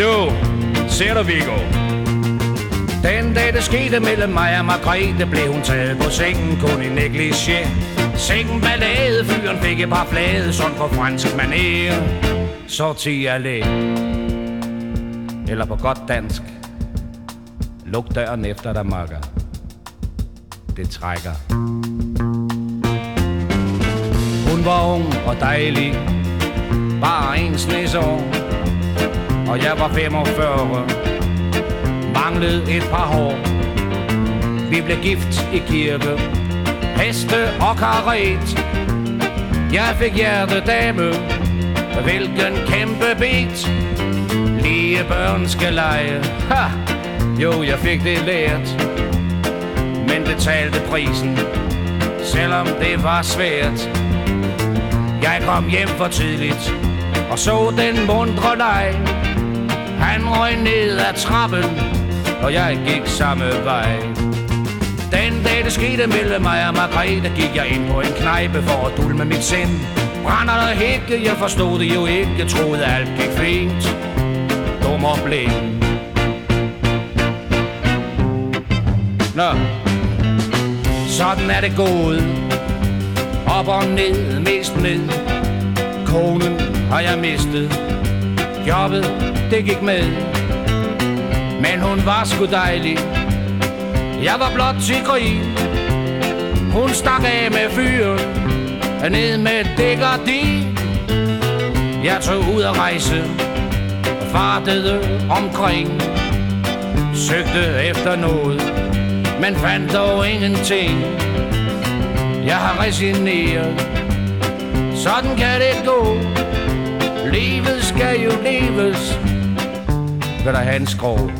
Jo, ser du, Viggo? Den dag det skete mellem mig og Margrethe Blev hun taget på sengen kun i negligé. Sengen ballade, fyren fik et par flade Sådan på fransk manér Så allé Eller på godt dansk. Luk døren efter dig, makker. Det trækker. Hun var ung og dejlig. Bare en snes år og jeg var 45 øh, Manglede et par hår. Vi blev gift i kirke Heste og karet. Jeg fik hjertedame Hvilken kæmpe bit. Lige børn skal lege. Ha! Jo, jeg fik det lært Men betalte prisen Selvom det var svært. Jeg kom hjem for tidligt Og så den mundre leg røg ned ad trappen Og jeg gik samme vej. Den dag det skete mellem mig og Margrethe Gik jeg ind på en knejpe for at dulme mit sind. Brænder og hække, jeg forstod det jo ikke Jeg troede alt gik fint. Dum og blind. Nå, sådan er det gået. Op og ned, mest ned. Konen har jeg mistet. Jobbet, det gik med. Men hun var sgu dejlig. Jeg var blot til grin Hun stak af med fyren Ned med dækkerdi Jeg tog ud at rejse Fartede omkring. Søgte efter noget Men fandt dog ingenting. Jeg har resigneret. Sådan kan det gå. Livet skal jo leves. Hvad der er hans skrog